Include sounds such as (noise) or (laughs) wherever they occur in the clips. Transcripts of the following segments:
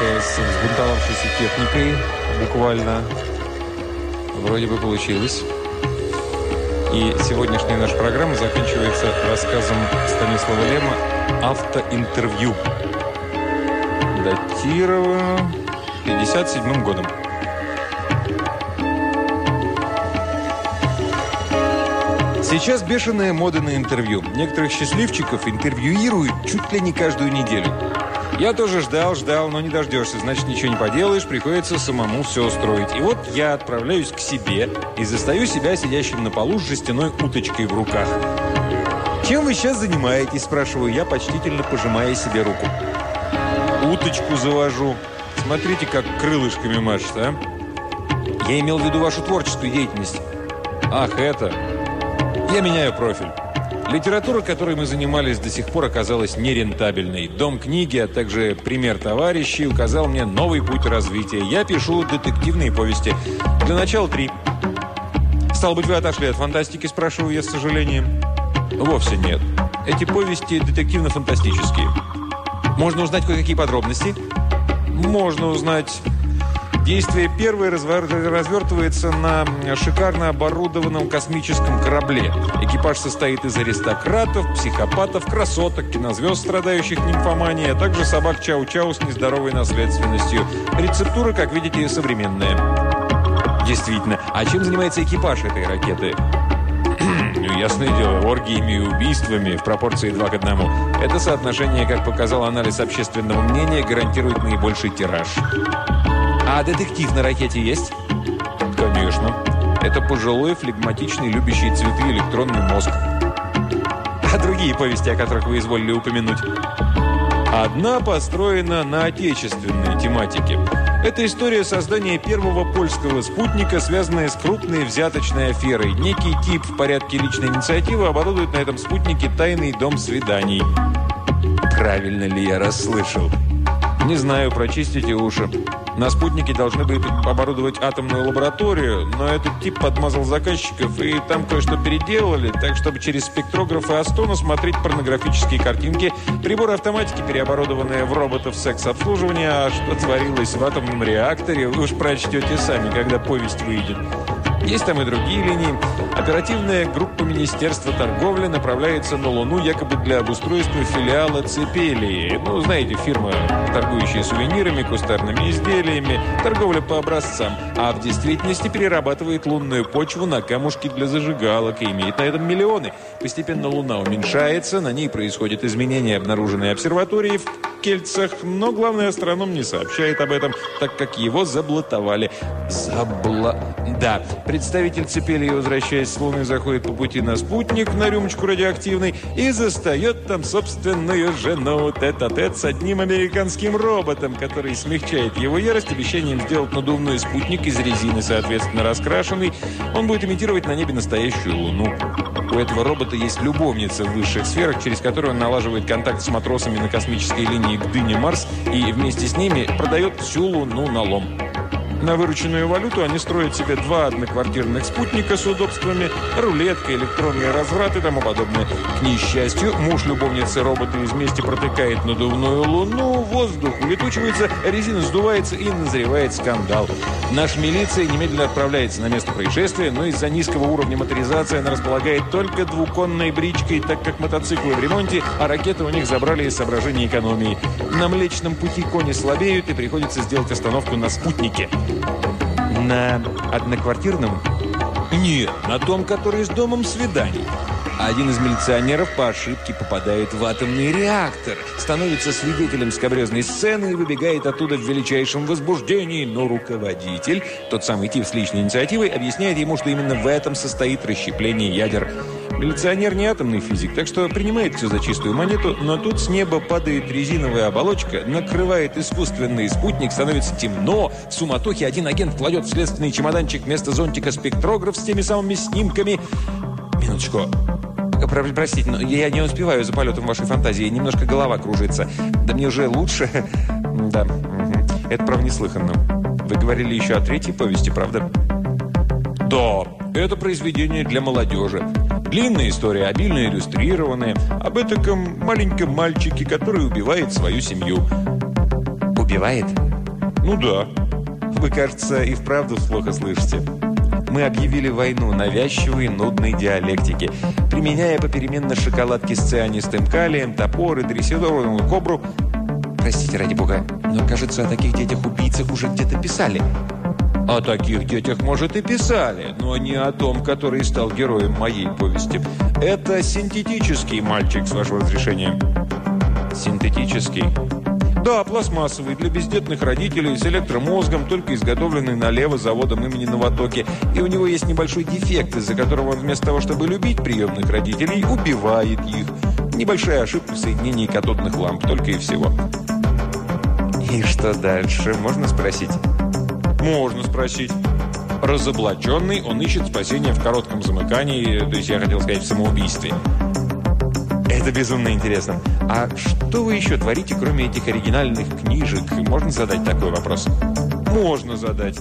справиться с взбунтовавшейся техникой. Буквально. Вроде бы получилось. И сегодняшняя наша программа заканчивается рассказом Станислава Лема «Автоинтервью». Датировано 57 годом. Сейчас бешеная мода на интервью. Некоторых счастливчиков интервьюируют чуть ли не каждую неделю. Я тоже ждал, ждал, но не дождешься. Значит, ничего не поделаешь, приходится самому все устроить. И вот я отправляюсь к себе и застаю себя сидящим на полу с жестяной уточкой в руках. «Чем вы сейчас занимаетесь?» – спрашиваю я, почтительно пожимая себе руку. «Уточку завожу. Смотрите, как крылышками машет, а?» «Я имел в виду вашу творческую деятельность». «Ах, это...» Я меняю профиль. Литература, которой мы занимались до сих пор, оказалась нерентабельной. Дом книги, а также пример товарищей указал мне новый путь развития. Я пишу детективные повести. Для начала три. Стал быть, вы отошли от фантастики, спрашиваю я с сожалением. Вовсе нет. Эти повести детективно-фантастические. Можно узнать кое-какие подробности? Можно узнать Действие первое развертывается на шикарно оборудованном космическом корабле. Экипаж состоит из аристократов, психопатов, красоток, кинозвезд, страдающих нимфоманией, а также собак Чау-Чау с нездоровой наследственностью. Рецептура, как видите, современная. Действительно. А чем занимается экипаж этой ракеты? (clears throat) ну, ясное дело, оргиями и убийствами в пропорции 2 к 1. Это соотношение, как показал анализ общественного мнения, гарантирует наибольший тираж. А детектив на ракете есть? Конечно. Это пожилой, флегматичный, любящий цветы электронный мозг. А другие повести, о которых вы изволили упомянуть? Одна построена на отечественной тематике. Это история создания первого польского спутника, связанная с крупной взяточной аферой. Некий тип в порядке личной инициативы оборудует на этом спутнике тайный дом свиданий. Правильно ли я расслышал? Не знаю, прочистите уши. На спутнике должны были оборудовать атомную лабораторию, но этот тип подмазал заказчиков, и там кое-что переделали, так чтобы через спектрографы Астона смотреть порнографические картинки, приборы автоматики, переоборудованные в роботов секс-обслуживания, а что творилось в атомном реакторе, вы уж прочтете сами, когда повесть выйдет. Есть там и другие линии. Оперативная группа Министерства торговли направляется на Луну якобы для обустройства филиала Цепелии. Ну, знаете, фирма, торгующая сувенирами, кустарными изделиями, торговля по образцам. А в действительности перерабатывает лунную почву на камушки для зажигалок и имеет на этом миллионы. Постепенно Луна уменьшается, на ней происходят изменения, обнаруженные обсерваторией Кельцах, но главный астроном не сообщает об этом, так как его заблатовали. Забла... Да, представитель Цепелии, возвращаясь с Луны, заходит по пути на спутник, на рюмочку радиоактивной, и застает там собственную жену тет-а-тет с одним американским роботом, который смягчает его ярость обещанием сделать надувной спутник из резины, соответственно раскрашенный. Он будет имитировать на небе настоящую Луну. У этого робота есть любовница в высших сферах, через которую он налаживает контакт с матросами на космической линии к дыне Марс и вместе с ними продает всю Луну на лом. На вырученную валюту они строят себе два одноквартирных спутника с удобствами, рулетка, электронный разврат и тому подобное. К несчастью, муж любовницы робота из мести протыкает надувную луну, воздух улетучивается, резина сдувается и назревает скандал. Наша милиция немедленно отправляется на место происшествия, но из-за низкого уровня моторизации она располагает только двуконной бричкой, так как мотоциклы в ремонте, а ракеты у них забрали из соображений экономии. На Млечном пути кони слабеют и приходится сделать остановку на спутнике. На одноквартирном? Нет, на том, который с домом свиданий. Один из милиционеров по ошибке попадает в атомный реактор, становится свидетелем скобрезной сцены и выбегает оттуда в величайшем возбуждении, но руководитель, тот самый тип с личной инициативой, объясняет ему, что именно в этом состоит расщепление ядер Милиционер не атомный физик, так что принимает все за чистую монету, но тут с неба падает резиновая оболочка, накрывает искусственный спутник, становится темно, в суматохе один агент кладет в следственный чемоданчик вместо зонтика спектрограф с теми самыми снимками. Минуточку. Простите, но я не успеваю за полетом вашей фантазии, немножко голова кружится. Да мне уже лучше. (laughs) Да, это правда неслыханно. Вы говорили еще о третьей повести, правда? Да, это произведение для молодежи. Длинная история, обильно иллюстрированная, об этом маленьком мальчике, который убивает свою семью. Убивает? Ну да. Вы, кажется, и вправду плохо слышите. Мы объявили войну навязчивой нудной диалектике, применяя попеременно шоколадки с цианистым калием, топоры, дрессированную кобру. Простите, ради бога, но, кажется, о таких детях-убийцах уже где-то писали. О таких детях, может, и писали, но не о том, который стал героем моей повести. Это синтетический мальчик, с вашего разрешения. Синтетический? Да, пластмассовый, для бездетных родителей, с электромозгом, только изготовленный налево заводом имени Новотоки. И у него есть небольшой дефект, из-за которого он вместо того, чтобы любить приемных родителей, убивает их. Небольшая ошибка в соединении катодных ламп, только и всего. И что дальше, можно спросить? Можно спросить. Разоблаченный, он ищет спасение в коротком замыкании, то есть я хотел сказать в самоубийстве. Это безумно интересно. А что вы еще творите, кроме этих оригинальных книжек? Можно задать такой вопрос? Можно задать.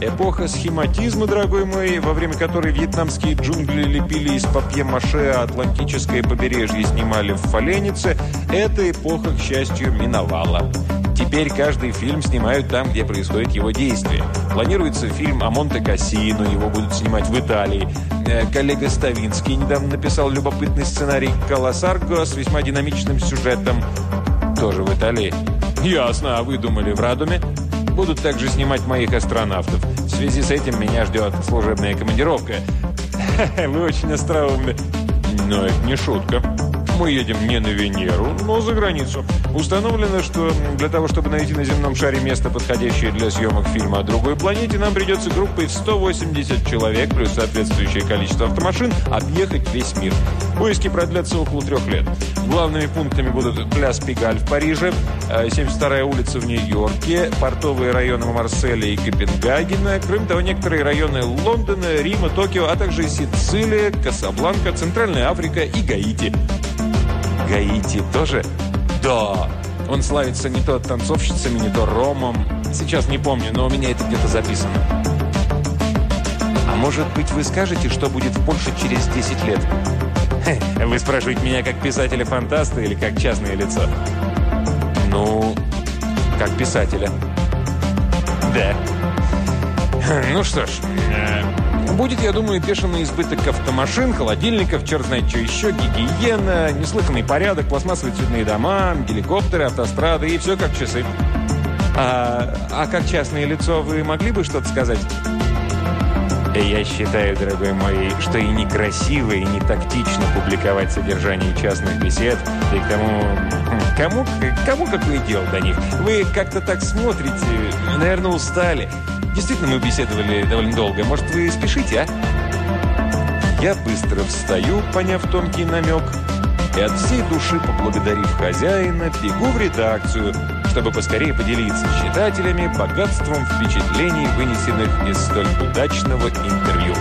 Эпоха схематизма, дорогой мой, во время которой вьетнамские джунгли лепили из папье-маше, а Атлантическое побережье снимали в Фаленице, эта эпоха, к счастью, миновала. Теперь каждый фильм снимают там, где происходит его действие. Планируется фильм о Монте-Кассино, его будут снимать в Италии. Э, коллега Ставинский недавно написал любопытный сценарий «Колоссарго» с весьма динамичным сюжетом. Тоже в Италии. Ясно, а вы думали в Радуме? Будут также снимать моих астронавтов. В связи с этим меня ждет служебная командировка. (laughs) Вы очень остроумны. Но это не шутка. Мы едем не на Венеру, но за границу. Установлено, что для того, чтобы найти на земном шаре место, подходящее для съемок фильма о другой планете, нам придется группой в 180 человек, плюс соответствующее количество автомашин, объехать весь мир. Поиски продлятся около трех лет. Главными пунктами будут пляс Пигаль в Париже, 72-я э, улица в Нью-Йорке, портовые районы Марселя и Копенгагена, кроме того, некоторые районы Лондона, Рима, Токио, а также Сицилия, Касабланка, Центральная Африка и Гаити. Гаити тоже? Да. Он славится не то танцовщицами, не то ромом. Сейчас не помню, но у меня это где-то записано. А может быть, вы скажете, что будет в Польше через 10 лет? Вы спрашиваете меня как писателя-фантаста или как частное лицо? Ну, как писателя. Да. Ну что ж, э, Будет, я думаю, бешеный избыток автомашин, холодильников, черт знает что еще, гигиена, неслыханный порядок, пластмассовые цветные дома, геликоптеры, автострады и все как часы. А, а как частное лицо вы могли бы что-то сказать? Я считаю, дорогой мой, что и некрасиво, и не тактично публиковать содержание частных бесед, и к тому... Кому, кому какое дело до них? Вы как-то так смотрите, наверное, устали. Действительно, мы беседовали довольно долго. Может, вы спешите, а? Я быстро встаю, поняв тонкий намек, и от всей души поблагодарив хозяина, бегу в редакцию, чтобы поскорее поделиться с читателями богатством впечатлений, вынесенных из столь удачного интервью.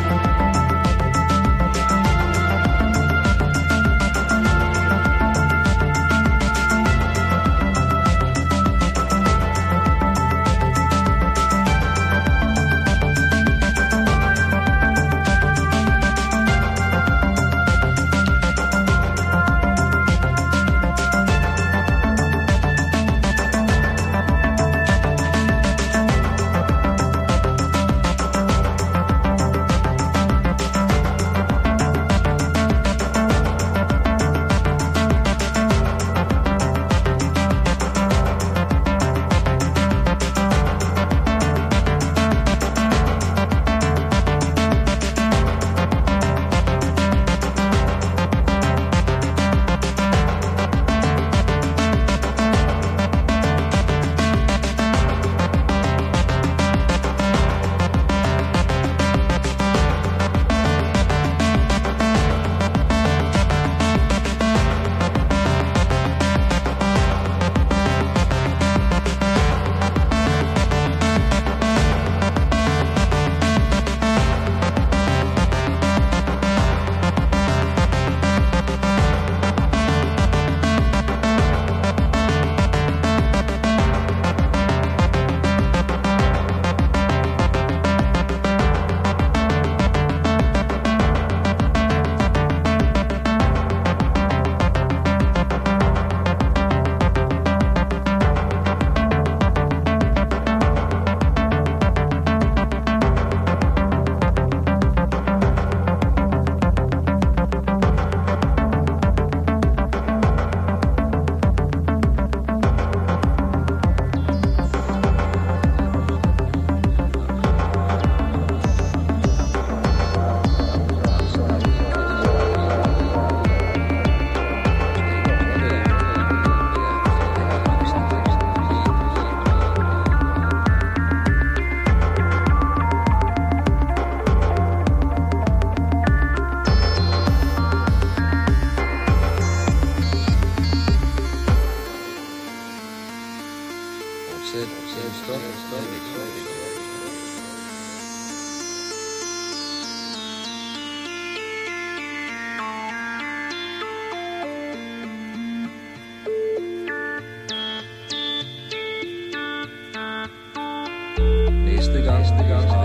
the guys.